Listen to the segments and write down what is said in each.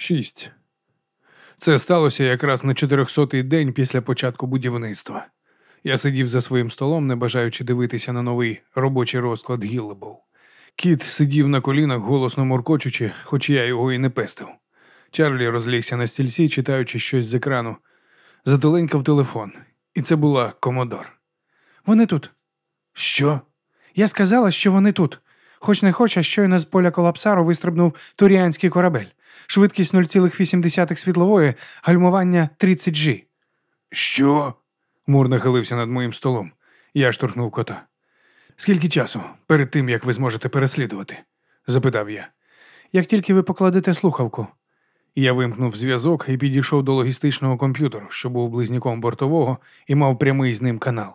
Шість. Це сталося якраз на 400-й день після початку будівництва. Я сидів за своїм столом, не бажаючи дивитися на новий робочий розклад Гіллебоу. Кіт сидів на колінах, голосно моркочучи, хоч я його і не пестив. Чарлі розлігся на стільці, читаючи щось з екрану. Зателенькав телефон, і це була Комодор. Вони тут. Що? Я сказала, що вони тут. Хоч не хоч, а щойно з поля колапсару вистрибнув туріанський корабель. Швидкість 0,8 світлової, гальмування 30 G. Що? Мур нахилився над моїм столом. Я штурхнув кота. Скільки часу перед тим, як ви зможете переслідувати? запитав я. Як тільки ви покладете слухавку. Я вимкнув зв'язок і підійшов до логістичного комп'ютеру, що був близняком бортового, і мав прямий з ним канал.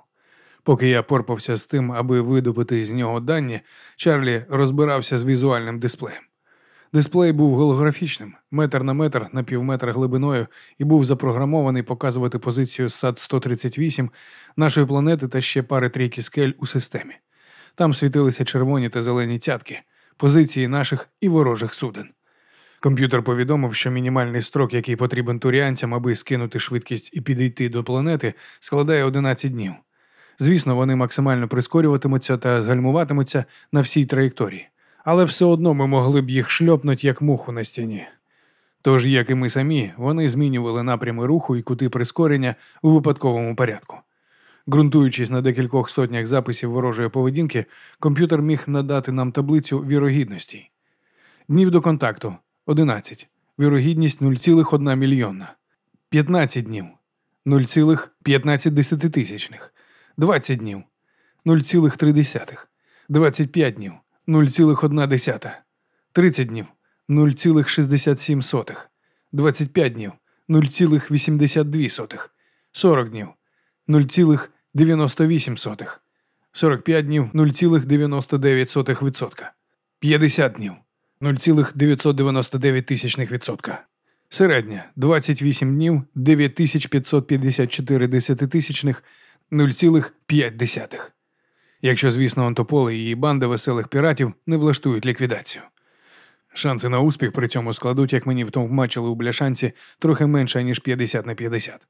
Поки я порпався з тим, аби видобути з нього дані, Чарлі розбирався з візуальним дисплеєм. Дисплей був голографічним, метр на метр на півметра глибиною, і був запрограмований показувати позицію сад 138 нашої планети та ще пари трійки скель у системі. Там світилися червоні та зелені цятки, позиції наших і ворожих суден. Комп'ютер повідомив, що мінімальний строк, який потрібен туріанцям, аби скинути швидкість і підійти до планети, складає 11 днів. Звісно, вони максимально прискорюватимуться та згальмуватимуться на всій траєкторії, але все одно ми могли б їх шльопнути як муху на стіні. Тож, як і ми самі, вони змінювали напрями руху і кути прискорення у випадковому порядку. Ґрунтуючись на декількох сотнях записів ворожої поведінки, комп'ютер міг надати нам таблицю вірогідностей. Днів до контакту 11. Вірогідність 0,1 мільйонна. 15 днів 0,15 тисячних. 20 днів 0,3. 25 днів 0,1. 30 днів 0,67. 25 днів 0,82. 40 днів 0,98. 45 днів 0,99%. 50 днів 0,999 тисячних відсотка. Середня 28 днів 9554 десятитисячних 0,5. Якщо, звісно, Антополи і її банда веселих піратів не влаштують ліквідацію. Шанси на успіх при цьому складуть, як мені втовмачили у бляшанці, трохи менше, ніж 50 на 50.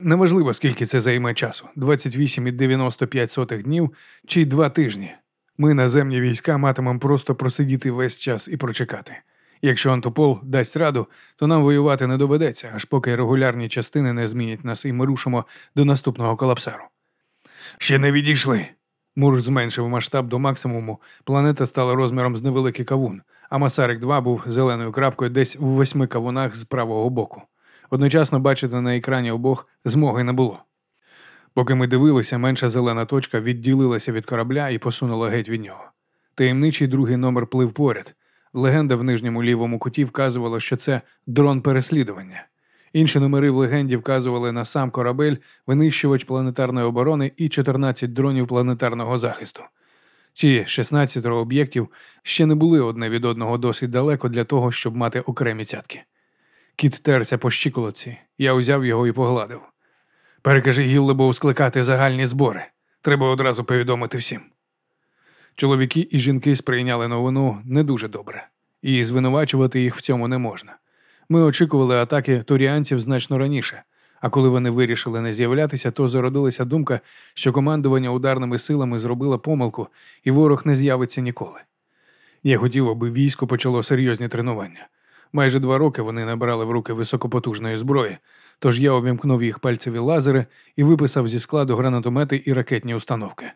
Неважливо, скільки це займе часу: 28,95 днів чи два тижні. Ми наземні війська матимемо просто просидіти весь час і прочекати. Якщо Антопол дасть раду, то нам воювати не доведеться, аж поки регулярні частини не змінять нас і ми рушимо до наступного колапсару. Ще не відійшли. Мур зменшив масштаб до максимуму, планета стала розміром з невеликий кавун, а Масарик 2 був зеленою крапкою десь у восьми кавунах з правого боку. Одночасно бачити на екрані обох змоги не було. Поки ми дивилися, менша зелена точка відділилася від корабля і посунула геть від нього. Таємничий другий номер плив поряд. Легенда в нижньому лівому куті вказувала, що це дрон переслідування. Інші номери в легенді вказували на сам корабель, винищувач планетарної оборони і 14 дронів планетарного захисту. Ці 16 об'єктів ще не були одне від одного досить далеко для того, щоб мати окремі цятки. Кіт терся по щиколоці, я узяв його і погладив. Перекажи Гіллебоу скликати загальні збори. Треба одразу повідомити всім. Чоловіки і жінки сприйняли новину не дуже добре, і звинувачувати їх в цьому не можна. Ми очікували атаки туріанців значно раніше, а коли вони вирішили не з'являтися, то зародилася думка, що командування ударними силами зробило помилку, і ворог не з'явиться ніколи. Я хотів, аби військо почало серйозні тренування. Майже два роки вони набрали в руки високопотужної зброї, тож я увімкнув їх пальцеві лазери і виписав зі складу гранатомети і ракетні установки.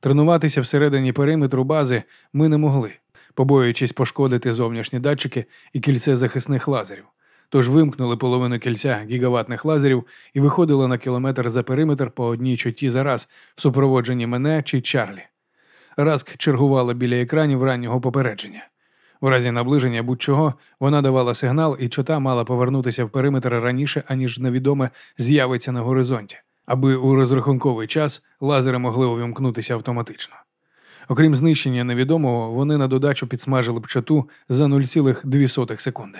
Тренуватися всередині периметру бази ми не могли, побоюючись пошкодити зовнішні датчики і кільце захисних лазерів. Тож вимкнули половину кільця гігаватних лазерів і виходили на кілометр за периметр по одній чоті за раз в супроводженні мене чи Чарлі. Раск чергувала біля екранів раннього попередження. В разі наближення будь-чого вона давала сигнал, і чота мала повернутися в периметр раніше, аніж невідоме з'явиться на горизонті, аби у розрахунковий час лазери могли увімкнутися автоматично. Окрім знищення невідомого, вони на додачу підсмажили б чоту за 0,2 секунди.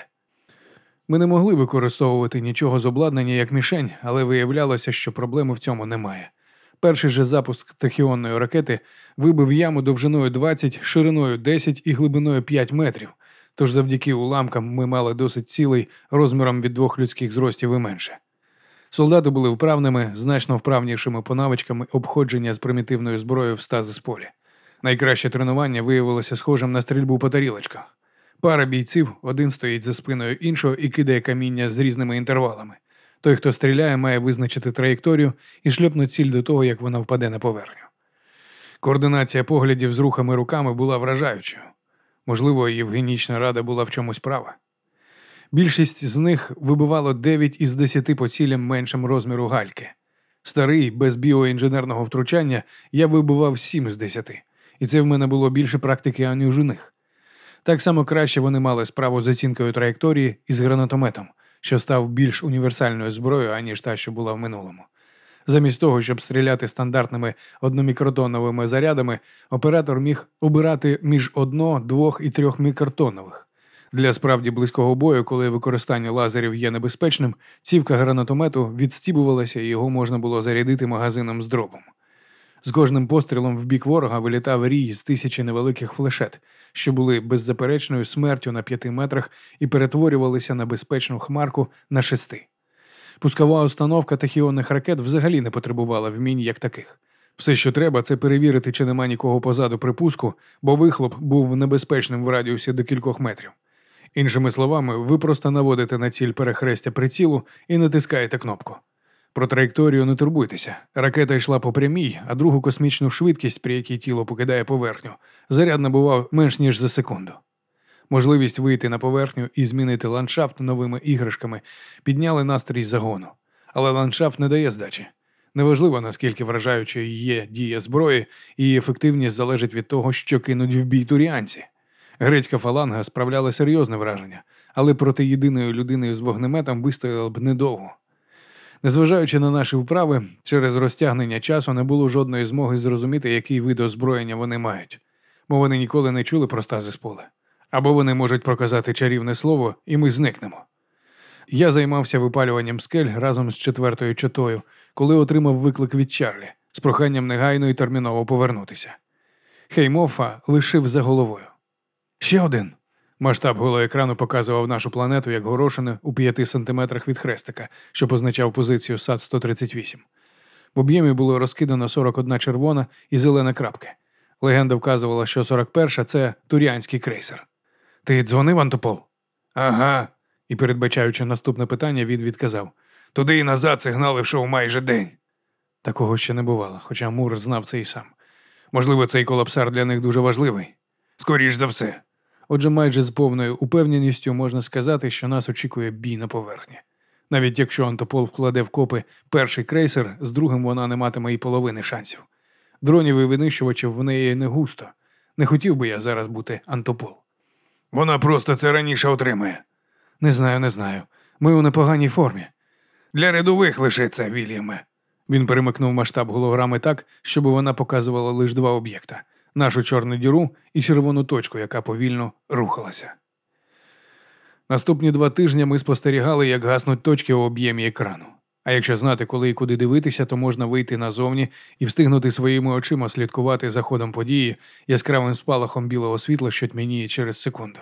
Ми не могли використовувати нічого з обладнання як мішень, але виявлялося, що проблеми в цьому немає. Перший же запуск тахіонної ракети вибив яму довжиною 20, шириною 10 і глибиною 5 метрів, тож завдяки уламкам ми мали досить цілий розміром від двох людських зростів і менше. Солдати були вправними, значно вправнішими по навичкам обходження з примітивною зброєю в стази з полі. Найкраще тренування виявилося схожим на стрільбу по тарілочках. Пара бійців, один стоїть за спиною іншого і кидає каміння з різними інтервалами. Той, хто стріляє, має визначити траєкторію і шльопнути ціль до того, як вона впаде на поверхню. Координація поглядів з рухами руками була вражаючою. Можливо, Євгенічна рада була в чомусь права. Більшість з них вибивало 9 із 10 по цілям меншим розміру гальки. Старий, без біоінженерного втручання, я вибивав 7 з 10, і це в мене було більше практики, аніж у них. Так само краще вони мали справу з оцінкою траєкторії із гранатометом, що став більш універсальною зброєю, аніж та, що була в минулому. Замість того, щоб стріляти стандартними одномікротоновими зарядами, оператор міг обирати між одно, двох і трьох мікротонових. Для справді близького бою, коли використання лазерів є небезпечним, цівка гранатомету відстібувалася і його можна було зарядити магазином з дробом. З кожним пострілом в бік ворога вилітав рій з тисячі невеликих флешет, що були беззаперечною смертю на п'яти метрах і перетворювалися на безпечну хмарку на шести. Пускова установка тахіонних ракет взагалі не потребувала вмінь як таких. Все, що треба, це перевірити, чи нема нікого позаду припуску, бо вихлоп був небезпечним в радіусі до кількох метрів. Іншими словами, ви просто наводите на ціль перехрестя прицілу і натискаєте кнопку. Про траєкторію не турбуйтеся. Ракета йшла по прямій, а другу космічну швидкість, при якій тіло покидає поверхню, заряд набував менш ніж за секунду. Можливість вийти на поверхню і змінити ландшафт новими іграшками підняли настрій загону. Але ландшафт не дає здачі. Неважливо, наскільки вражаючою є дія зброї, її ефективність залежить від того, що кинуть в бій туріанці. Грецька фаланга справляла серйозне враження, але проти єдиної людини з вогнеметом вистояла б недовго. Незважаючи на наші вправи, через розтягнення часу не було жодної змоги зрозуміти, який вид озброєння вони мають, бо вони ніколи не чули про стази з поля. Або вони можуть проказати чарівне слово, і ми зникнемо. Я займався випалюванням скель разом з четвертою чотою, коли отримав виклик від Чарлі з проханням негайно і терміново повернутися. Хеймофа лишив за головою. Ще один. Масштаб голоекрану показував нашу планету як горошину у п'яти сантиметрах від хрестика, що позначав позицію САД 138. В об'ємі було розкидано 41 червона і зелена крапки. Легенда вказувала, що 41-ша – це туріанський крейсер. Ти дзвонив Антопол? Ага. І, передбачаючи наступне питання, він відказав туди і назад сигнали йшов майже день. Такого ще не бувало, хоча Мур знав це і сам. Можливо, цей колапсар для них дуже важливий. Скоріш за все. Отже, майже з повною упевненістю можна сказати, що нас очікує бій на поверхні. Навіть якщо Антопол вкладе в копи перший крейсер, з другим вона не матиме і половини шансів. Дронів і винищувачів в неї не густо. Не хотів би я зараз бути Антопол. Вона просто це раніше отримає. Не знаю, не знаю. Ми у непоганій формі. Для рядових лише це, Вільяме. Він перемикнув масштаб голограми так, щоб вона показувала лише два об'єкта нашу чорну діру і червону точку, яка повільно рухалася. Наступні два тижні ми спостерігали, як гаснуть точки у об'ємі екрану. А якщо знати, коли і куди дивитися, то можна вийти назовні і встигнути своїми очима слідкувати за ходом події яскравим спалахом білого світла, що тьмяніє через секунду.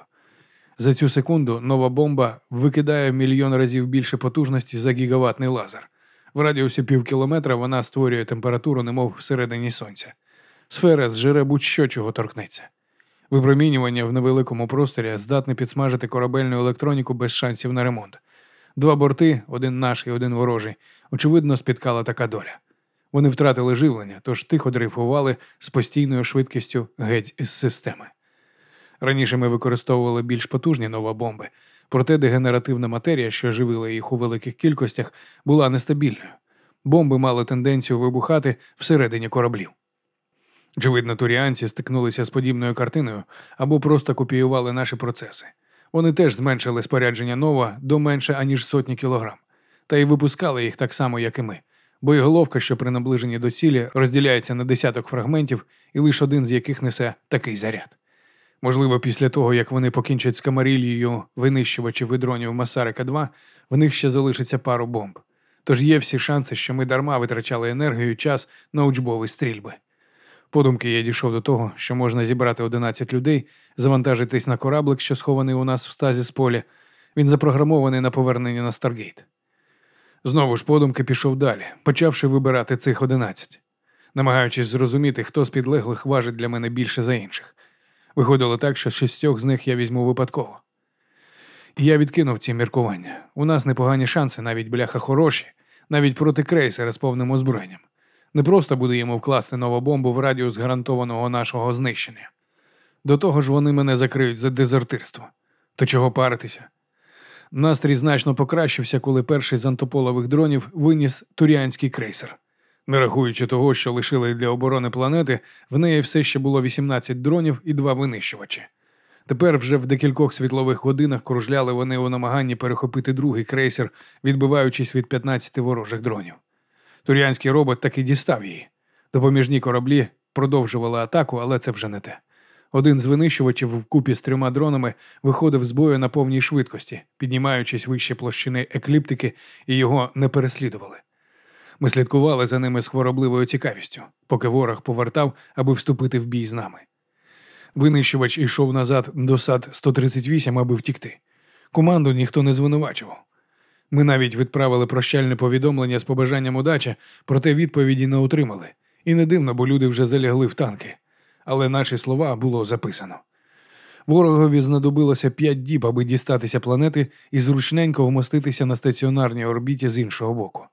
За цю секунду нова бомба викидає мільйон разів більше потужності за гігаватний лазер. В радіусі пів кілометра вона створює температуру, немов всередині сонця. Сфера зжере будь-що чого торкнеться. Випромінювання в невеликому просторі здатне підсмажити корабельну електроніку без шансів на ремонт. Два борти, один наш і один ворожий, очевидно, спіткала така доля. Вони втратили живлення, тож тихо дрейфували з постійною швидкістю геть із системи. Раніше ми використовували більш потужні новобомби, проте дегенеративна матерія, що живила їх у великих кількостях, була нестабільною. Бомби мали тенденцію вибухати всередині кораблів. Очевидно, туріанці стикнулися з подібною картиною або просто копіювали наші процеси. Вони теж зменшили спорядження нова до менше аніж сотні кілограм, та й випускали їх так само, як і ми. Боєголовка, що при наближенні до цілі розділяється на десяток фрагментів, і лише один з яких несе такий заряд. Можливо, після того, як вони покінчать з камарілією винищувачів і дронів Масарика 2 в них ще залишиться пару бомб. Тож є всі шанси, що ми дарма витрачали енергію час на учбові стрільби. Подумки я дійшов до того, що можна зібрати 11 людей, завантажитись на кораблик, що схований у нас в стазіс-полі. Він запрограмований на повернення на Старгейт. Знову ж подумки пішов далі, почавши вибирати цих 11, намагаючись зрозуміти, хто з підлеглих важить для мене більше за інших. Виходило так, що шістьох з них я візьму випадково. І я відкинув ці міркування. У нас непогані шанси, навіть бляха хороші, навіть проти крейсера з повним озброєнням. Непросто буде йому вкласти нова-бомбу в радіус гарантованого нашого знищення. До того ж, вони мене закриють за дезертирство. То чого паритися? Настрій значно покращився, коли перший з Антополових дронів виніс туріанський крейсер. Не рахуючи того, що лишили для оборони планети, в неї все ще було 18 дронів і два винищувачі. Тепер вже в декількох світлових годинах кружляли вони у намаганні перехопити другий крейсер, відбиваючись від 15 ворожих дронів. Туріанський робот таки дістав її. Допоміжні кораблі продовжували атаку, але це вже не те. Один з винищувачів вкупі з трьома дронами виходив з бою на повній швидкості, піднімаючись вище площини екліптики, і його не переслідували. Ми слідкували за ними з хворобливою цікавістю, поки ворог повертав, аби вступити в бій з нами. Винищувач йшов назад до сад 138, аби втікти. Команду ніхто не звинувачував. Ми навіть відправили прощальне повідомлення з побажанням удачі, проте відповіді не отримали. І не дивно, бо люди вже залягли в танки. Але наші слова було записано. Ворогові знадобилося п'ять діб, аби дістатися планети і зручненько вмоститися на стаціонарній орбіті з іншого боку.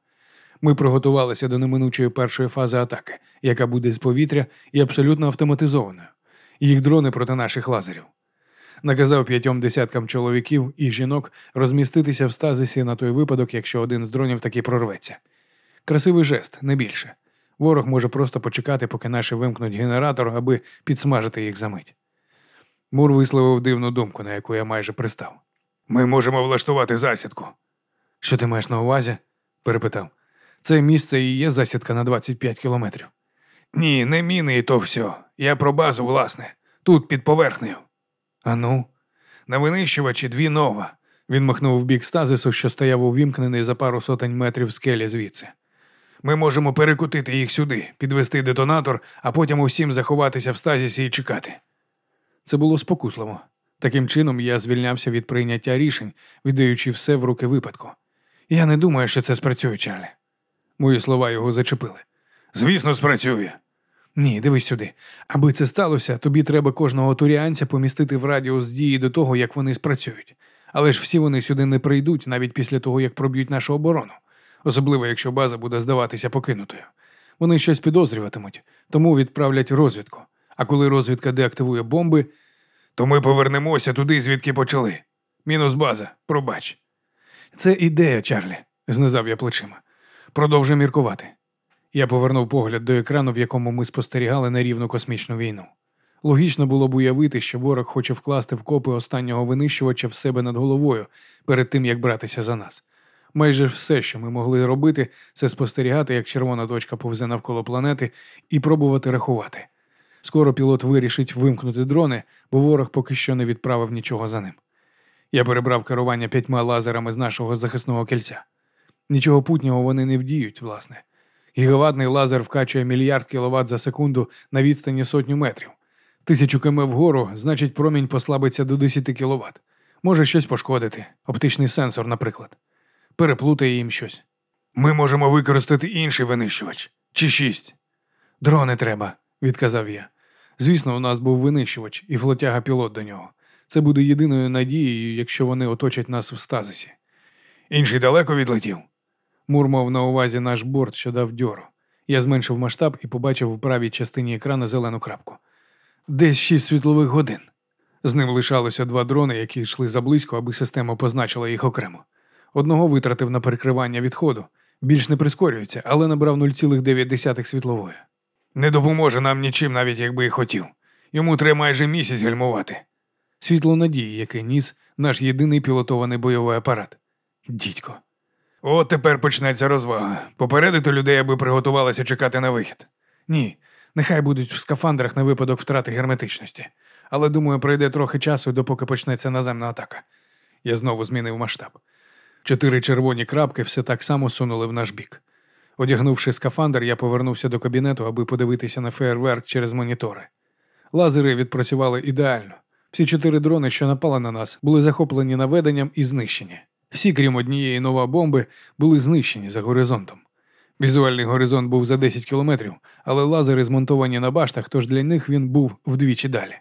Ми приготувалися до неминучої першої фази атаки, яка буде з повітря і абсолютно автоматизованою. Їх дрони проти наших лазерів. Наказав п'ятьом десяткам чоловіків і жінок розміститися в стазисі на той випадок, якщо один з дронів таки прорветься. Красивий жест, не більше. Ворог може просто почекати, поки наші вимкнуть генератор, аби підсмажити їх за мить. Мур висловив дивну думку, на яку я майже пристав. Ми можемо влаштувати засідку. Що ти маєш на увазі? перепитав. Це місце і є засідка на 25 кілометрів. Ні, не міни і то все. Я про базу, власне, тут під поверхнею. А ну, на винищувачі дві нова. Він махнув в бік стазису, що стояв увімкнений за пару сотень метрів скелі звідси. Ми можемо перекутити їх сюди, підвести детонатор, а потім усім заховатися в стазісі і чекати. Це було спокусливо. Таким чином я звільнявся від прийняття рішень, віддаючи все в руки випадку. Я не думаю, що це спрацює, Чарлі. Мої слова його зачепили. Звісно, спрацює. Ні, дивись сюди. Аби це сталося, тобі треба кожного туріанця помістити в радіус дії до того, як вони спрацюють. Але ж всі вони сюди не прийдуть навіть після того, як проб'ють нашу оборону, особливо якщо база буде здаватися покинутою. Вони щось підозрюватимуть, тому відправлять розвідку. А коли розвідка деактивує бомби, то ми повернемося туди, звідки почали. Мінус база, пробач. Це ідея, Чарлі, знизав я плечима. Продовжуй міркувати. Я повернув погляд до екрану, в якому ми спостерігали на рівну космічну війну. Логічно було б уявити, що ворог хоче вкласти в копи останнього винищувача в себе над головою перед тим, як братися за нас. Майже все, що ми могли робити, це спостерігати, як червона точка повзе навколо планети, і пробувати рахувати. Скоро пілот вирішить вимкнути дрони, бо ворог поки що не відправив нічого за ним. Я перебрав керування п'ятьма лазерами з нашого захисного кільця. Нічого путнього вони не вдіють, власне. Гігаватний лазер вкачує мільярд кіловат за секунду на відстані сотню метрів. Тисячу км вгору, значить, промінь послабиться до 10 кВт. Може щось пошкодити, оптичний сенсор, наприклад. Переплутає їм щось. Ми можемо використати інший винищувач чи шість. Дрони треба, відказав я. Звісно, у нас був винищувач і флотяга пілот до нього. Це буде єдиною надією, якщо вони оточать нас в стазисі. Інший далеко відлетів. Мур мав на увазі наш борт, що дав дьору. Я зменшив масштаб і побачив в правій частині екрану зелену крапку. Десь шість світлових годин. З ним лишалося два дрони, які йшли заблизько, аби система позначила їх окремо. Одного витратив на перекривання відходу, більш не прискорюється, але набрав 0,9 світлової. Не допоможе нам нічим, навіть якби і хотів. Йому треба майже місяць гальмувати. Світло надії, яке ніс наш єдиний пілотований бойовий апарат. Дідько. От тепер почнеться розвага. Попередити людей, аби приготувалися чекати на вихід. Ні, нехай будуть в скафандрах на випадок втрати герметичності. Але думаю, пройде трохи часу, допоки почнеться наземна атака. Я знову змінив масштаб. Чотири червоні крапки все так само сунули в наш бік. Одягнувши скафандр, я повернувся до кабінету, аби подивитися на фейерверк через монітори. Лазери відпрацювали ідеально. Всі чотири дрони, що напали на нас, були захоплені наведенням і знищені. Всі, крім однієї нова бомби, були знищені за горизонтом. Візуальний горизонт був за 10 кілометрів, але лазери змонтовані на баштах, тож для них він був вдвічі далі.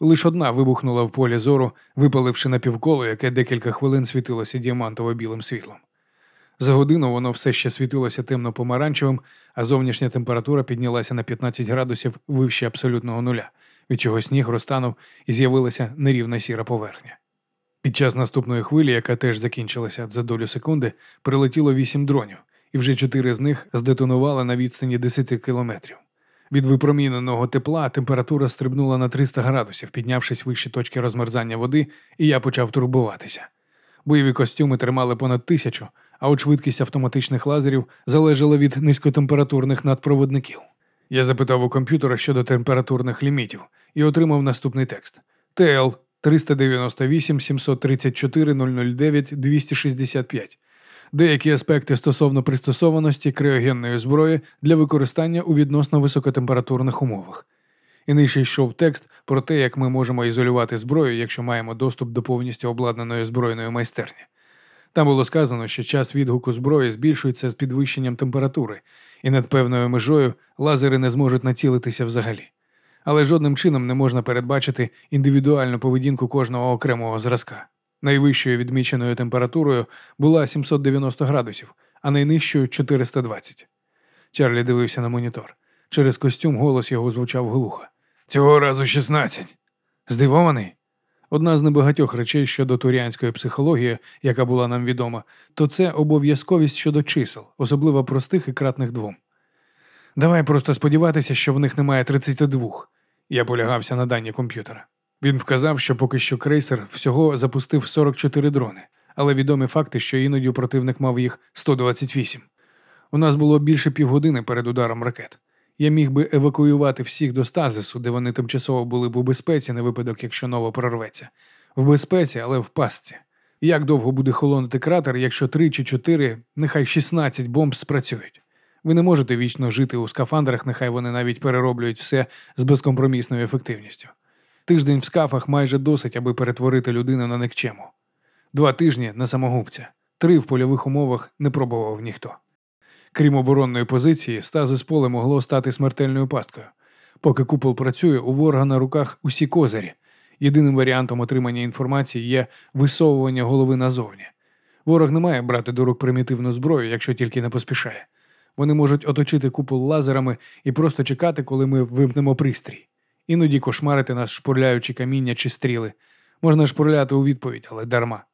Лише одна вибухнула в полі зору, випаливши на півколо, яке декілька хвилин світилося діамантово-білим світлом. За годину воно все ще світилося темно-помаранчевим, а зовнішня температура піднялася на 15 градусів вище абсолютного нуля, від чого сніг розтанув і з'явилася нерівна сіра поверхня. Під час наступної хвилі, яка теж закінчилася за долю секунди, прилетіло вісім дронів, і вже чотири з них здетонували на відстані 10 кілометрів. Від випроміненого тепла температура стрибнула на 300 градусів, піднявшись вище точки розмерзання води, і я почав турбуватися. Бойові костюми тримали понад тисячу, а от швидкість автоматичних лазерів залежала від низькотемпературних надпроводників. Я запитав у комп'ютера щодо температурних лімітів і отримав наступний текст: ТЛ 398 734 009 265. Деякі аспекти стосовно пристосованості криогенної зброї для використання у відносно високотемпературних умовах. І нижче йшов текст про те, як ми можемо ізолювати зброю, якщо маємо доступ до повністю обладнаної збройної майстерні. Там було сказано, що час відгуку зброї збільшується з підвищенням температури, і над певною межою лазери не зможуть націлитися взагалі. Але жодним чином не можна передбачити індивідуальну поведінку кожного окремого зразка. Найвищою відміченою температурою була 790 градусів, а найнижчою 420. Чарлі дивився на монітор. Через костюм голос його звучав глухо. Цього разу 16. Здивований? Одна з небагатьох речей щодо туріанської психології, яка була нам відома, то це обов'язковість щодо чисел, особливо простих і кратних двом. Давай просто сподіватися, що в них немає 32. Я полягався на дані комп'ютера. Він вказав, що поки що крейсер всього запустив 44 дрони, але відомі факти, що іноді противник мав їх 128. У нас було більше півгодини перед ударом ракет. Я міг би евакуювати всіх до стазису, де вони тимчасово були б у безпеці на випадок, якщо нова прорветься. В безпеці, але в пастці. Як довго буде холонити кратер, якщо три чи чотири, нехай 16 бомб спрацюють? Ви не можете вічно жити у скафандрах, нехай вони навіть перероблюють все з безкомпромісною ефективністю. Тиждень в скафах майже досить, аби перетворити людину на никчему. Два тижні на самогубця, три в польових умовах не пробував ніхто. Крім оборонної позиції, стазис поле могло стати смертельною пасткою. Поки купол працює, у ворога на руках усі козирі. Єдиним варіантом отримання інформації є висовування голови назовні. Ворог не має брати до рук примітивну зброю, якщо тільки не поспішає. Вони можуть оточити купол лазерами і просто чекати, коли ми вимкнемо пристрій. Іноді кошмарити нас, шпурляючи каміння чи стріли. Можна шпурляти у відповідь, але дарма.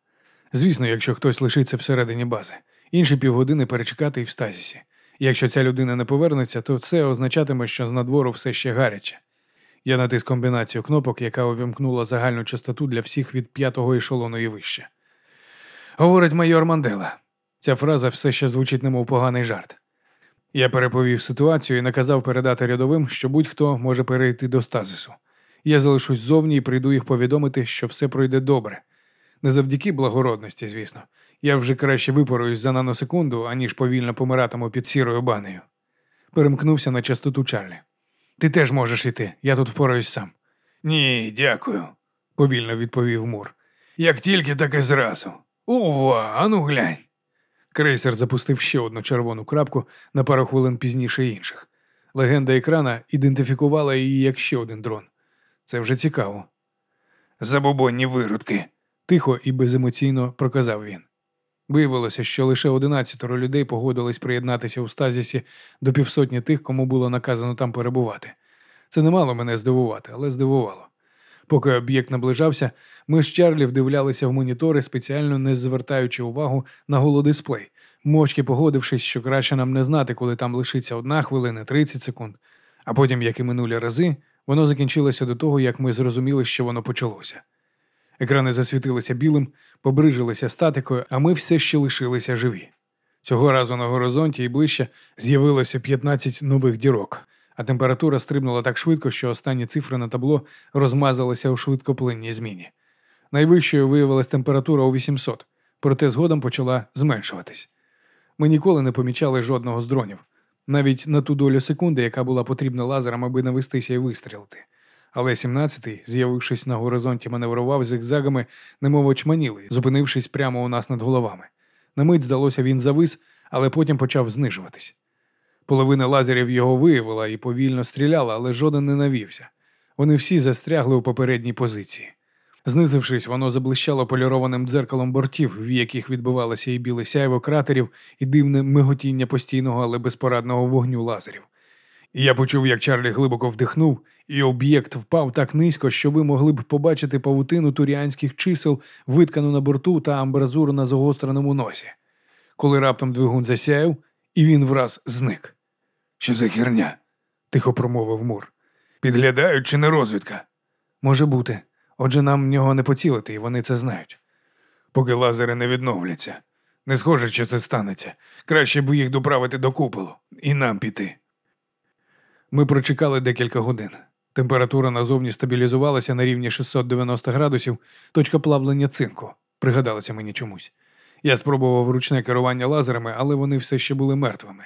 Звісно, якщо хтось лишиться всередині бази, інші півгодини перечекати і в стазісі. Якщо ця людина не повернеться, то це означатиме, що з надвору все ще гаряче. Я натис комбінацію кнопок, яка увімкнула загальну частоту для всіх від п'ятого ешелону і вище. Говорить майор Мандела. Ця фраза все ще звучить немов поганий жарт. Я переповів ситуацію і наказав передати рядовим, що будь-хто може перейти до стазису. Я залишусь зовні і прийду їх повідомити, що все пройде добре. Не завдяки благородності, звісно. Я вже краще випоруюсь за наносекунду, аніж повільно помиратиму під сірою банею. Перемкнувся на частоту Чарлі. Ти теж можеш іти, я тут впораюсь сам. Ні, дякую, повільно відповів Мур. Як тільки, так і зразу. Ова, ану глянь. Крейсер запустив ще одну червону крапку на пару хвилин пізніше інших. Легенда екрана ідентифікувала її як ще один дрон. Це вже цікаво. Забобонні виродки, тихо і беземоційно проказав він. Виявилося, що лише одинадцятеро людей погодились приєднатися у стазісі до півсотні тих, кому було наказано там перебувати. Це не мало мене здивувати, але здивувало. Поки об'єкт наближався, ми з Чарлі вдивлялися в монітори, спеціально не звертаючи увагу на голодисплей, мовчки погодившись, що краще нам не знати, коли там лишиться одна хвилина, 30 секунд. А потім, як і минулі рази, воно закінчилося до того, як ми зрозуміли, що воно почалося. Екрани засвітилися білим, побрижилися статикою, а ми все ще лишилися живі. Цього разу на горизонті і ближче з'явилося 15 нових дірок, а температура стрибнула так швидко, що останні цифри на табло розмазалися у швидкоплинній зміні. Найвищою виявилась температура у 800, проте згодом почала зменшуватись. Ми ніколи не помічали жодного з дронів, навіть на ту долю секунди, яка була потрібна лазерам, аби навестися і вистрілити. Але 17-й, з'явившись на горизонті, маневрував зигзагами, немов очманілий, зупинившись прямо у нас над головами. На мить здалося, він завис, але потім почав знижуватись. Половина лазерів його виявила і повільно стріляла, але жоден не навівся. Вони всі застрягли у попередній позиції. Знизившись, воно заблищало полірованим дзеркалом бортів, в яких відбивалося і біле сяйво кратерів, і дивне миготіння постійного, але безпорадного вогню лазерів. Я почув, як Чарлі глибоко вдихнув, і об'єкт впав так низько, що ви могли б побачити павутину туріанських чисел, виткану на борту та амбразуру на загостреному носі. Коли раптом двигун засяяв, і він враз зник. Що за херня? тихо промовив Мур. Підглядають чи не розвідка? Може бути. Отже, нам в нього не поцілити, і вони це знають. Поки лазери не відновляться. Не схоже, що це станеться. Краще б їх доправити до куполу і нам піти. Ми прочекали декілька годин. Температура назовні стабілізувалася на рівні 690 градусів, точка плавлення цинку, пригадалося мені чомусь. Я спробував ручне керування лазерами, але вони все ще були мертвими.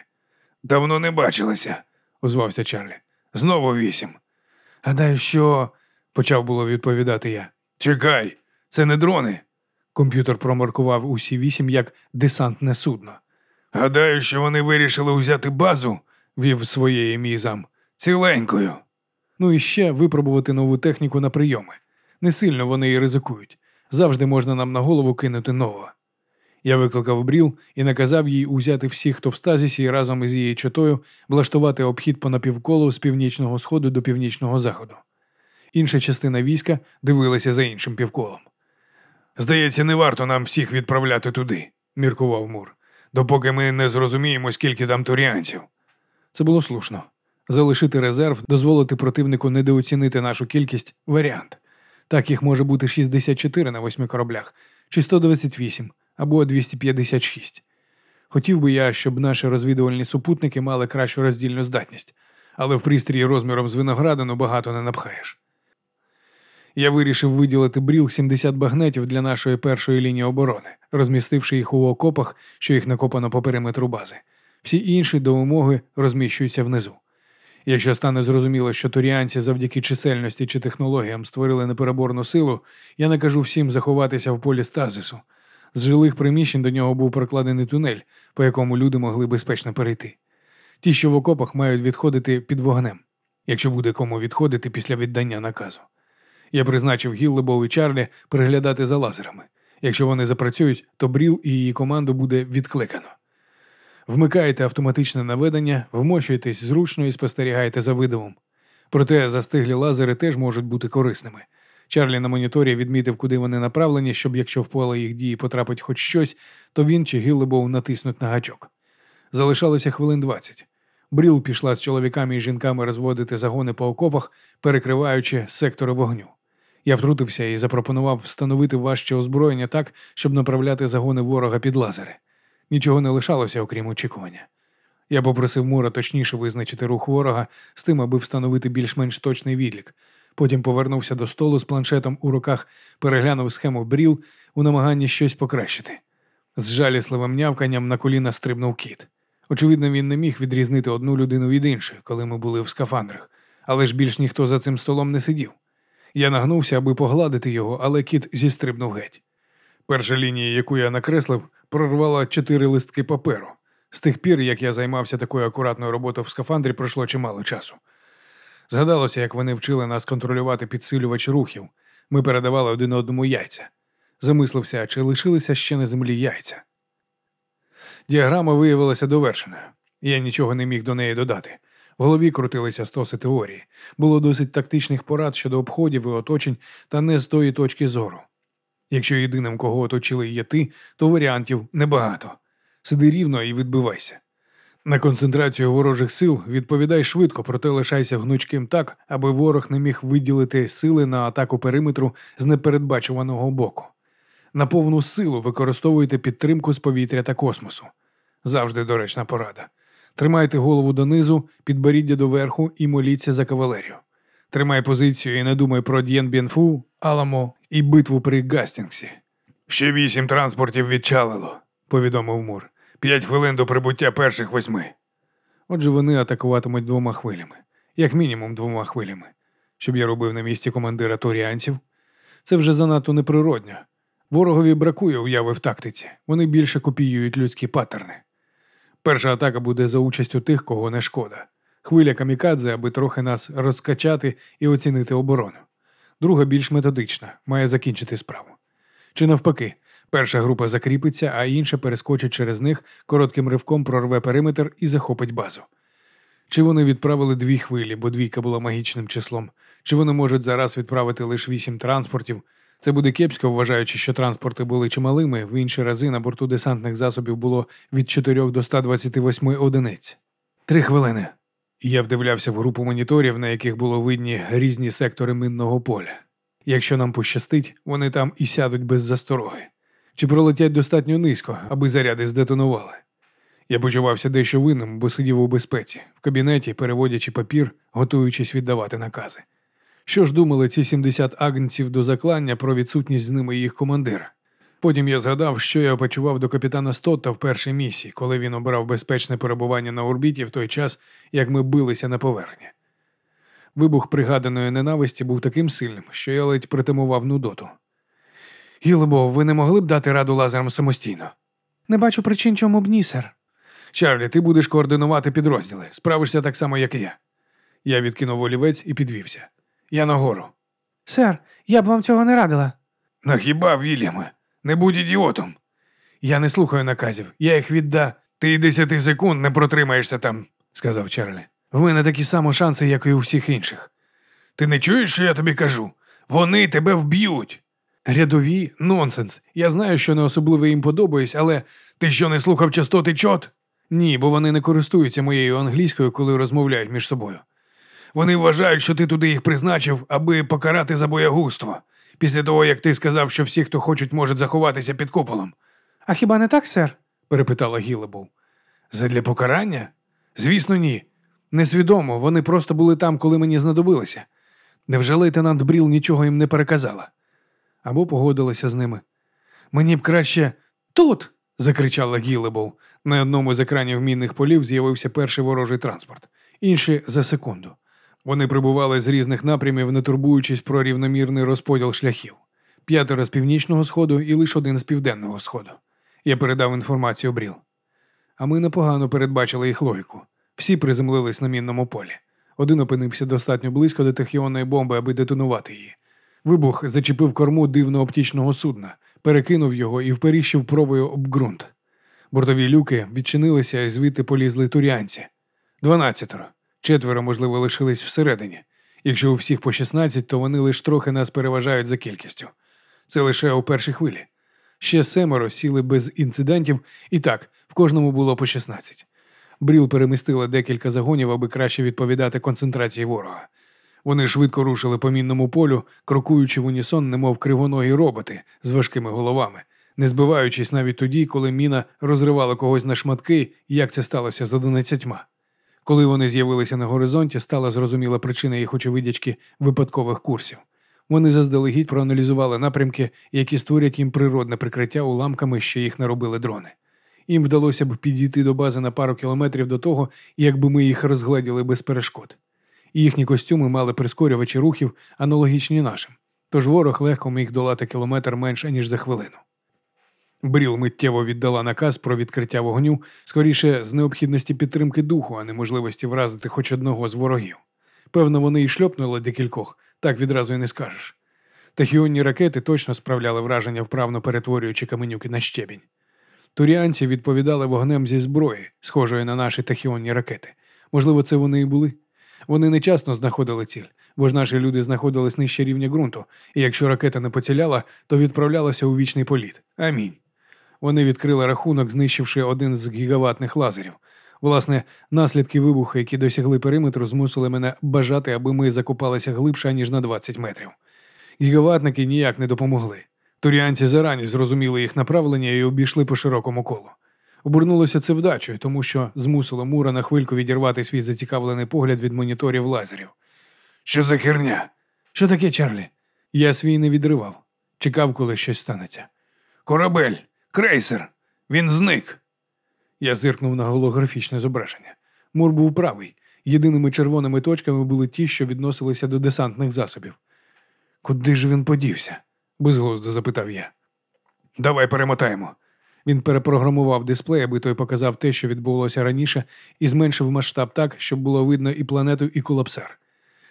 Давно не бачилися, озвався Чарлі. Знову вісім. Гадаю, що. почав було відповідати я. Чекай, це не дрони. Комп'ютер промаркував усі вісім як десантне судно. Гадаю, що вони вирішили взяти базу, вів своєї мізам, ціленькою. Ну і ще випробувати нову техніку на прийоми. Не сильно вони і ризикують. Завжди можна нам на голову кинути нового. Я викликав Бріл і наказав їй узяти всіх, хто в стазісі, разом із її чотою влаштувати обхід по напівколу з північного сходу до північного заходу. Інша частина війська дивилася за іншим півколом. Здається, не варто нам всіх відправляти туди, міркував Мур, допоки ми не зрозуміємо, скільки там туріанців. Це було слушно. Залишити резерв, дозволити противнику недооцінити нашу кількість варіант. Так їх може бути 64 на восьми кораблях, чи 128 або 256. Хотів би я, щоб наші розвідувальні супутники мали кращу роздільну здатність, але в пристрії розміром з виноградину багато не напхаєш. Я вирішив виділити бріл 70 багнетів для нашої першої лінії оборони, розмістивши їх у окопах, що їх накопано по периметру бази. Всі інші до умоги розміщуються внизу. Якщо стане зрозуміло, що туріанці завдяки чисельності чи технологіям створили непереборну силу, я накажу всім заховатися в полі стазису. З жилих приміщень до нього був прокладений тунель, по якому люди могли безпечно перейти. Ті, що в окопах мають відходити під вогнем, якщо буде кому відходити після віддання наказу. Я призначив Гіллебов і Чарлі приглядати за лазерами. Якщо вони запрацюють, то Бріл і її команду буде відкликано. Вмикаєте автоматичне наведення, вмощуєтесь зручно і спостерігаєте за видовом. Проте застиглі лазери теж можуть бути корисними. Чарлі на моніторі відмітив, куди вони направлені, щоб якщо в поле їх дії потрапить хоч щось, то він чи Гіллебов натиснуть на гачок. Залишалося хвилин двадцять. Бріл пішла з чоловіками і жінками розводити загони по окопах, перекриваючи сектори вогню. Я втрутився і запропонував встановити важче озброєння так, щоб направляти загони ворога під лазери. Нічого не лишалося, окрім очікування. Я попросив Мура точніше визначити рух ворога з тим, аби встановити більш-менш точний відлік. Потім повернувся до столу з планшетом у руках, переглянув схему бріл у намаганні щось покращити. З жалісливим нявканням на коліна стрибнув кіт. Очевидно, він не міг відрізнити одну людину від іншої, коли ми були в скафандрах, але ж більш ніхто за цим столом не сидів. Я нагнувся, аби погладити його, але кіт зістрибнув геть. Перша лінія, яку я накреслив, прорвала чотири листки паперу. З тих пір, як я займався такою акуратною роботою в скафандрі, пройшло чимало часу. Згадалося, як вони вчили нас контролювати підсилювач рухів. Ми передавали один одному яйця. Замислився, чи лишилися ще на землі яйця. Діаграма виявилася довершеною. Я нічого не міг до неї додати. В голові крутилися стоси теорії. Було досить тактичних порад щодо обходів і оточень, та не з тої точки зору. Якщо єдиним, кого оточили є ти, то варіантів небагато. Сиди рівно і відбивайся. На концентрацію ворожих сил відповідай швидко, проте лишайся гнучким так, аби ворог не міг виділити сили на атаку периметру з непередбачуваного боку. На повну силу використовуйте підтримку з повітря та космосу. Завжди доречна порада. Тримайте голову донизу, підборіддя доверху і моліться за кавалерію. Тримай позицію і не думай про Д'єн Б'єнфу, Аламо і битву при Гастінгсі. Ще вісім транспортів відчалило, повідомив Мур. П'ять хвилин до прибуття перших восьми. Отже, вони атакуватимуть двома хвилями, як мінімум двома хвилями. Щоб я робив на місці командира торіанців, це вже занадто неприродньо. Ворогові бракує уяви в тактиці, вони більше копіюють людські паттерни. Перша атака буде за участю тих, кого не шкода. Хвиля камікадзе, аби трохи нас розкачати і оцінити оборону. Друга більш методична, має закінчити справу. Чи навпаки, перша група закріпиться, а інша перескочить через них, коротким ривком прорве периметр і захопить базу. Чи вони відправили дві хвилі, бо двійка була магічним числом, чи вони можуть зараз відправити лише вісім транспортів. Це буде кепсько, вважаючи, що транспорти були чималими, в інші рази на борту десантних засобів було від 4 до 128 одиниць. Три хвилини. Я вдивлявся в групу моніторів, на яких було видні різні сектори минного поля. Якщо нам пощастить, вони там і сядуть без застороги. Чи пролетять достатньо низько, аби заряди здетонували? Я почувався дещо винним, бо сидів у безпеці, в кабінеті, переводячи папір, готуючись віддавати накази. Що ж думали ці 70 агнців до заклання про відсутність з ними їх командира? Потім я згадав, що я почував до капітана Стотта в першій місії, коли він обрав безпечне перебування на орбіті в той час, як ми билися на поверхні. Вибух пригаданої ненависті був таким сильним, що я ледь притимував нудоту. Гілебо, ви не могли б дати раду лазерам самостійно? Не бачу причин, чому б ні, сер. Чарлі, ти будеш координувати підрозділи. Справишся так само, як і я. Я відкинув олівець і підвівся. Я нагору. Сер, я б вам цього не радила. На хіба, Вільяме? Не будь ідіотом. Я не слухаю наказів, я їх відда. Ти й десяти секунд не протримаєшся там, сказав Чарлі. В мене такі самі шанси, як і у всіх інших. Ти не чуєш, що я тобі кажу? Вони тебе вб'ють. Рядові нонсенс. Я знаю, що не особливо їм подобаюсь, але ти що не слухав частоти чот? Ні, бо вони не користуються моєю англійською, коли розмовляють між собою. Вони вважають, що ти туди їх призначив, аби покарати за боягузтво. Після того, як ти сказав, що всі, хто хочуть, можуть заховатися під куполом. А хіба не так, сер? перепитала Гілебов. Задля покарання? Звісно, ні. Несвідомо, вони просто були там, коли мені знадобилися. Невже лейтенант Бріл нічого їм не переказала? Або погодилася з ними. Мені б краще тут. закричала Гілебов. На одному з екранів мінних полів з'явився перший ворожий транспорт, інший за секунду. Вони прибували з різних напрямів, не турбуючись про рівномірний розподіл шляхів. П'ятеро з північного сходу і лише один з південного сходу. Я передав інформацію Бріл. А ми непогано передбачили їх логіку. Всі приземлились на мінному полі. Один опинився достатньо близько до тахіонної бомби, аби детонувати її. Вибух зачепив корму дивно оптічного судна, перекинув його і вперіщив провою об ґрунт. Бортові люки відчинилися і звідти полізли турянці. Дванадцятеро. Четверо, можливо, лишились всередині. Якщо у всіх по 16, то вони лише трохи нас переважають за кількістю. Це лише у першій хвилі. Ще семеро сіли без інцидентів, і так, в кожному було по 16. Бріл перемістила декілька загонів, аби краще відповідати концентрації ворога. Вони швидко рушили по мінному полю, крокуючи в унісон, немов кривоногі роботи з важкими головами, не збиваючись навіть тоді, коли міна розривала когось на шматки, як це сталося з одинадцятьма. Коли вони з'явилися на горизонті, стала зрозуміла причина їх очевидячки випадкових курсів. Вони заздалегідь проаналізували напрямки, які створять їм природне прикриття уламками, що їх наробили дрони. Їм вдалося б підійти до бази на пару кілометрів до того, якби ми їх розгледіли без перешкод. Їхні костюми мали прискорювачі рухів, аналогічні нашим, тож ворог легко міг долати кілометр менше, ніж за хвилину. Бріл миттєво віддала наказ про відкриття вогню, скоріше з необхідності підтримки духу, а не можливості вразити хоч одного з ворогів. Певно, вони і шльопнули декількох, так відразу і не скажеш. Тахіонні ракети точно справляли враження, вправно перетворюючи каменюки на щебінь. Туріанці відповідали вогнем зі зброї, схожої на наші тахіонні ракети. Можливо, це вони і були. Вони не часто знаходили ціль, бо ж наші люди знаходились нижче рівня ґрунту, і якщо ракета не поціляла, то відправлялася у вічний політ. Амінь. Вони відкрили рахунок, знищивши один з гігаватних лазерів. Власне, наслідки вибуху, які досягли периметру, змусили мене бажати, аби ми закопалися глибше, ніж на 20 метрів. Гігаватники ніяк не допомогли. Туріанці зарані зрозуміли їх направлення і обійшли по широкому колу. Обернулося це вдачею, тому що змусило Мура на хвильку відірвати свій зацікавлений погляд від моніторів лазерів. Що за херня? Що таке, Чарлі? Я свій не відривав. Чекав, коли щось станеться. Корабель, крейсер, він зник. Я зиркнув на голографічне зображення. Мур був правий. Єдиними червоними точками були ті, що відносилися до десантних засобів. Куди ж він подівся? безглуздо запитав я. Давай перемотаємо. Він перепрограмував дисплей, аби той показав те, що відбувалося раніше, і зменшив масштаб так, щоб було видно і планету, і колапсар.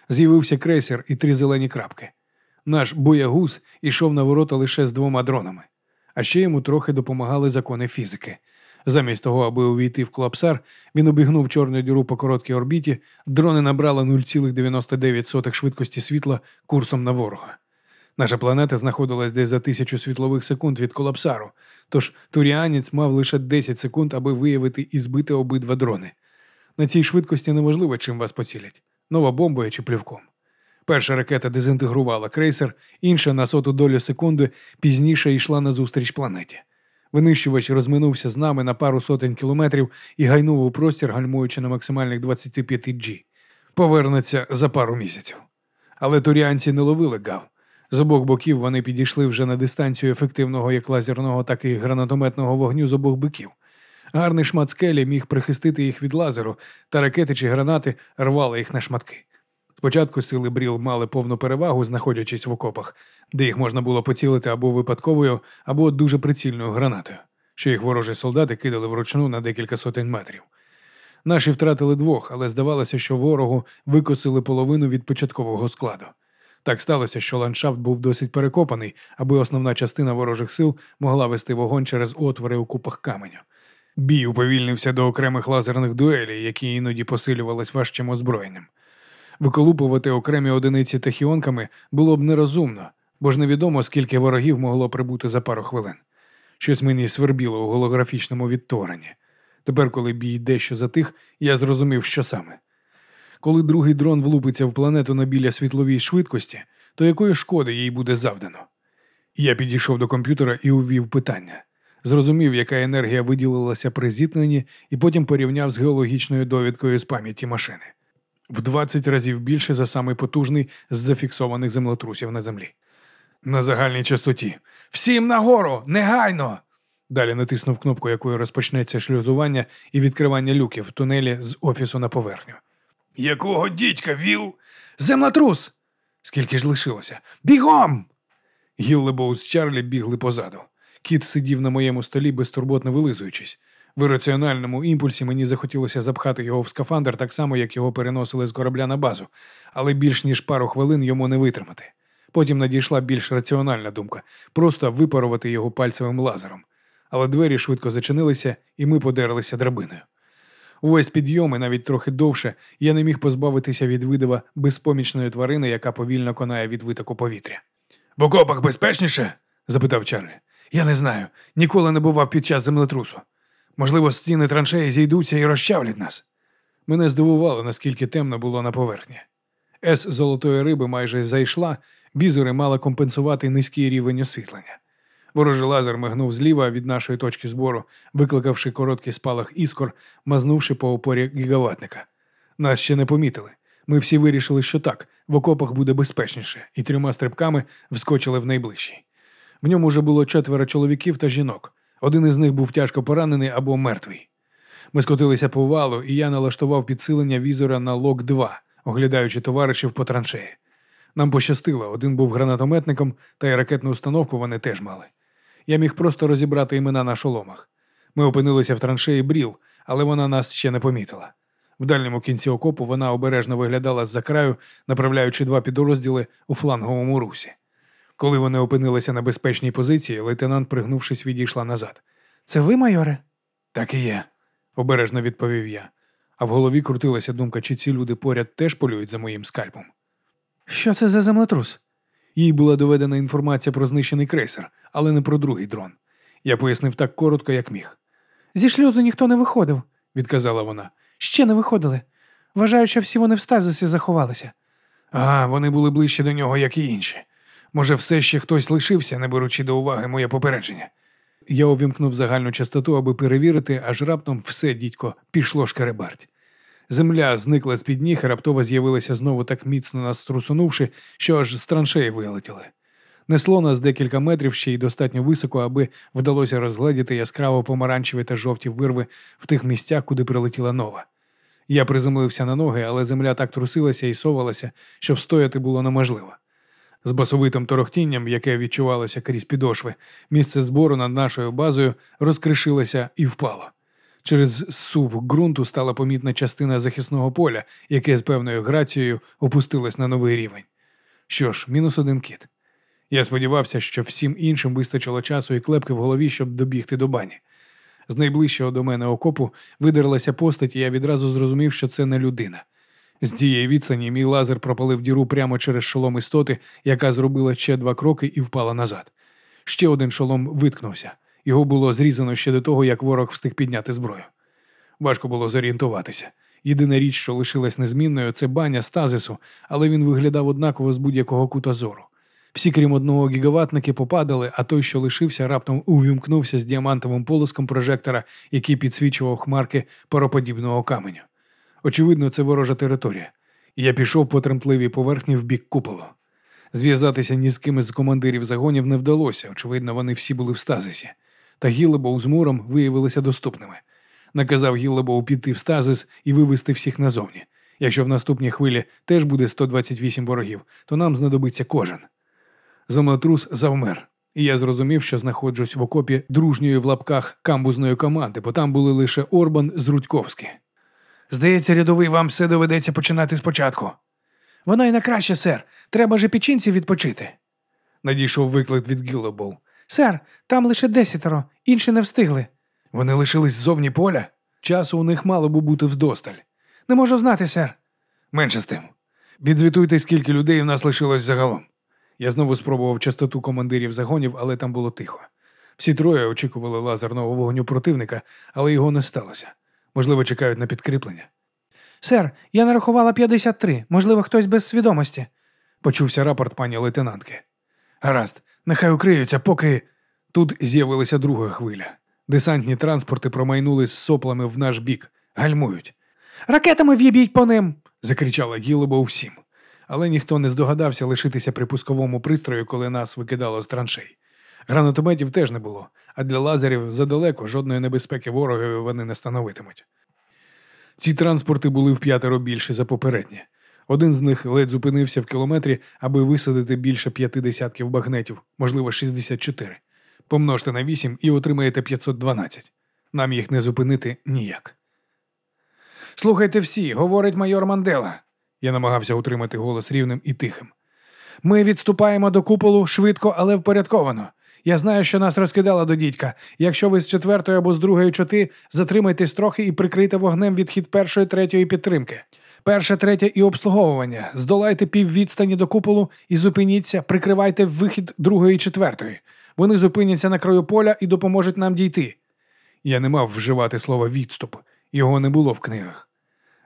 З'явився крейсер і три зелені крапки. Наш боягуз ішов на ворота лише з двома дронами, а ще йому трохи допомагали закони фізики. Замість того, аби увійти в колапсар, він обігнув чорну діру по короткій орбіті, дрони набрали 0,99 швидкості світла курсом на ворога. Наша планета знаходилась десь за тисячу світлових секунд від колапсару, тож туріанець мав лише 10 секунд, аби виявити і збити обидва дрони. На цій швидкості неможливо, чим вас поцілять нова бомбою чи плівком. Перша ракета дезінтегрувала крейсер, інша на соту долю секунди пізніше йшла назустріч планеті. Винищувач розминувся з нами на пару сотень кілометрів і гайнув у простір, гальмуючи на максимальних 25 G. Повернеться за пару місяців. Але туріанці не ловили гав. З обох боків вони підійшли вже на дистанцію ефективного як лазерного, так і гранатометного вогню з обох боків. Гарний шмат скелі міг прихистити їх від лазеру, та ракети чи гранати рвали їх на шматки. Спочатку сили Бріл мали повну перевагу, знаходячись в окопах, де їх можна було поцілити або випадковою, або дуже прицільною гранатою, що їх ворожі солдати кидали вручну на декілька сотень метрів. Наші втратили двох, але здавалося, що ворогу викосили половину від початкового складу. Так сталося, що ландшафт був досить перекопаний, аби основна частина ворожих сил могла вести вогонь через отвори у купах каменю. Бій уповільнився до окремих лазерних дуелей, які іноді посилювались важчим озброєнням. Виколупувати окремі одиниці тахіонками було б нерозумно, бо ж невідомо, скільки ворогів могло прибути за пару хвилин. Щось мені свербіло у голографічному відтворенні. Тепер, коли бій дещо затих, я зрозумів, що саме. Коли другий дрон влупиться в планету на біля світловій швидкості, то якої шкоди їй буде завдано? Я підійшов до комп'ютера і увів питання. Зрозумів, яка енергія виділилася при зіткненні, і потім порівняв з геологічною довідкою з пам'яті машини в 20 разів більше за самий потужний з зафіксованих землетрусів на землі. На загальній частоті. Всім нагору! Негайно! Далі натиснув кнопку, якою розпочнеться шлюзування і відкривання люків в тунелі з офісу на поверхню. Якого дідька, Віл? Землетрус! Скільки ж лишилося? Бігом! Гіллебоу з Чарлі бігли позаду. Кіт сидів на моєму столі, безтурботно вилизуючись. В ірраціональному імпульсі мені захотілося запхати його в скафандр так само, як його переносили з корабля на базу, але більш ніж пару хвилин йому не витримати. Потім надійшла більш раціональна думка просто випарувати його пальцевим лазером. Але двері швидко зачинилися, і ми подерлися драбиною. Увесь підйом і навіть трохи довше я не міг позбавитися від видива безпомічної тварини, яка повільно конає від витоку повітря. В окопах безпечніше? запитав Чарлі. Я не знаю. Ніколи не бував під час землетрусу. Можливо, стіни траншеї зійдуться і розчавлять нас. Мене здивувало, наскільки темно було на поверхні. С золотої риби майже зайшла, візори мали компенсувати низький рівень освітлення. Ворожий лазер мигнув зліва від нашої точки збору, викликавши короткий спалах іскор, мазнувши по опорі гігаватника. Нас ще не помітили. Ми всі вирішили, що так, в окопах буде безпечніше, і трьома стрибками вскочили в найближчий. В ньому вже було четверо чоловіків та жінок. Один із них був тяжко поранений або мертвий. Ми скотилися по валу, і я налаштував підсилення візора на лок 2 оглядаючи товаришів по траншеї. Нам пощастило, один був гранатометником, та й ракетну установку вони теж мали. Я міг просто розібрати імена на шоломах. Ми опинилися в траншеї бріл, але вона нас ще не помітила. В дальньому кінці окопу вона обережно виглядала з-за краю, направляючи два підрозділи у фланговому русі. Коли вони опинилися на безпечній позиції, лейтенант, пригнувшись, відійшла назад. Це ви, майоре? Так і є, обережно відповів я. А в голові крутилася думка, чи ці люди поряд теж полюють за моїм скальпом. Що це за землетрус? Їй була доведена інформація про знищений крейсер, але не про другий дрон. Я пояснив так коротко, як міг. Зі шлюзу ніхто не виходив, відказала вона. Ще не виходили. Вважаю, що всі вони в стазисі заховалися. А, вони були ближче до нього, як і інші. Може, все ще хтось лишився, не беручи до уваги моє попередження. Я увімкнув загальну частоту, аби перевірити, аж раптом все, дідько, пішло шкереберть. Земля зникла з під ніг і раптово з'явилася знову так міцно нас струсунувши, що аж з траншеї вилетіли. Несло нас декілька метрів ще й достатньо високо, аби вдалося розгледіти яскраво помаранчеві та жовті вирви в тих місцях, куди прилетіла нова. Я приземлився на ноги, але земля так трусилася і совалася, що встояти було неможливо. З басовитим торохтінням, яке відчувалося крізь підошви, місце збору над нашою базою розкришилося і впало. Через сув ґрунту стала помітна частина захисного поля, яке з певною грацією опустилось на новий рівень. Що ж, мінус один кіт. Я сподівався, що всім іншим вистачило часу і клепки в голові, щоб добігти до бані. З найближчого до мене окопу видерлася постать, і я відразу зрозумів, що це не людина. З цієї відстані мій лазер пропалив діру прямо через шолом істоти, яка зробила ще два кроки і впала назад. Ще один шолом виткнувся. Його було зрізано ще до того, як ворог встиг підняти зброю. Важко було зорієнтуватися. Єдина річ, що лишилась незмінною, це баня стазису, але він виглядав однаково з будь-якого кута зору. Всі, крім одного гігаватники, попадали, а той, що лишився, раптом увімкнувся з діамантовим полоском прожектора, який підсвічував хмарки пароподібного каменю. Очевидно, це ворожа територія. Я пішов по тремтливій поверхні в бік куполу. Зв'язатися ні з ким із командирів загонів не вдалося, очевидно, вони всі були в стазисі. Та Гілебоу з муром виявилися доступними. Наказав Гілебоу піти в стазис і вивести всіх назовні. Якщо в наступній хвилі теж буде 128 ворогів, то нам знадобиться кожен. Землетрус завмер, і я зрозумів, що знаходжусь в окопі дружньої в лапках камбузної команди, бо там були лише Орбан з Рудьковський. Здається, рядовий, вам все доведеться починати спочатку. Воно й на краще, сер. Треба же печінці відпочити. Надійшов виклик від Гілебоу. Сер, там лише десятеро, інші не встигли. Вони лишились ззовні поля. Часу у них мало би бути вдосталь. Не можу знати, сер. Менше з тим. Відзвітуйте, скільки людей у нас лишилось загалом. Я знову спробував частоту командирів загонів, але там було тихо. Всі троє очікували лазерного вогню противника, але його не сталося. Можливо, чекають на підкріплення. Сер, я нарахувала 53. Можливо, хтось без свідомості. Почувся рапорт пані лейтенантки. Гаразд, нехай укриються, поки. Тут з'явилася друга хвиля. Десантні транспорти промайнули з соплами в наш бік, гальмують. Ракетами в'їбіть по ним. закричала Гілебо всім. Але ніхто не здогадався лишитися при пусковому пристрою, коли нас викидало з траншей. Гранатометів теж не було, а для лазерів задалеко жодної небезпеки ворогові вони не становитимуть. Ці транспорти були в п'ятеро більше за попередні. Один з них ледь зупинився в кілометрі, аби висадити більше п'яти десятків багнетів, можливо, 64. Помножте на 8 і отримаєте 512. Нам їх не зупинити ніяк. Слухайте всі, говорить майор Мандела. Я намагався утримати голос рівним і тихим. Ми відступаємо до куполу швидко, але впорядковано. Я знаю, що нас розкидало до дідька. Якщо ви з четвертої або з другої чоти, затримайтесь трохи і прикрийте вогнем відхід першої, третьої підтримки. Перше, третє і обслуговування. Здолайте піввідстані до куполу і зупиніться, прикривайте вихід другої і четвертої. Вони зупиняться на краю поля і допоможуть нам дійти. Я не мав вживати слово відступ, його не було в книгах.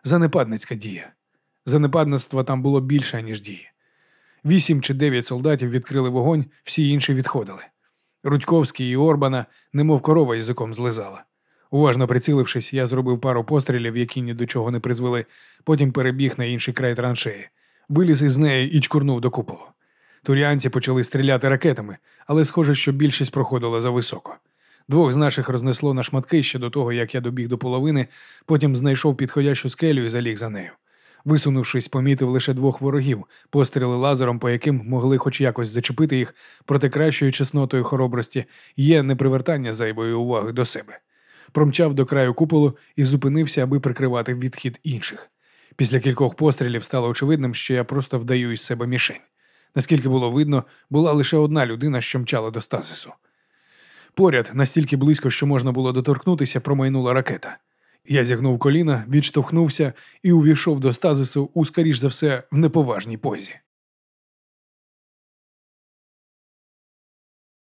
Занепадницька дія. Занепадництва там було більше, ніж дії. Вісім чи дев'ять солдатів відкрили вогонь, всі інші відходили. Рудьковський і Орбана, немов корова язиком злизала. Уважно прицілившись, я зробив пару пострілів, які ні до чого не призвели, потім перебіг на інший край траншеї, виліз із неї і чкурнув до куполу. Туріанці почали стріляти ракетами, але схоже, що більшість проходила зависоко. Двох з наших рознесло на шматки ще до того, як я добіг до половини, потім знайшов підходящу скелю і заліг за нею. Висунувшись, помітив лише двох ворогів, постріли лазером, по яким могли хоч якось зачепити їх, проти кращою чеснотою хоробрості є непривертання зайвої уваги до себе. Промчав до краю куполу і зупинився, аби прикривати відхід інших. Після кількох пострілів стало очевидним, що я просто вдаю із себе мішень. Наскільки було видно, була лише одна людина, що мчала до стазису. Поряд, настільки близько, що можна було доторкнутися, промайнула ракета. Я зігнув коліна, відштовхнувся і увійшов до стазису у, скоріш за все, в неповажній позі.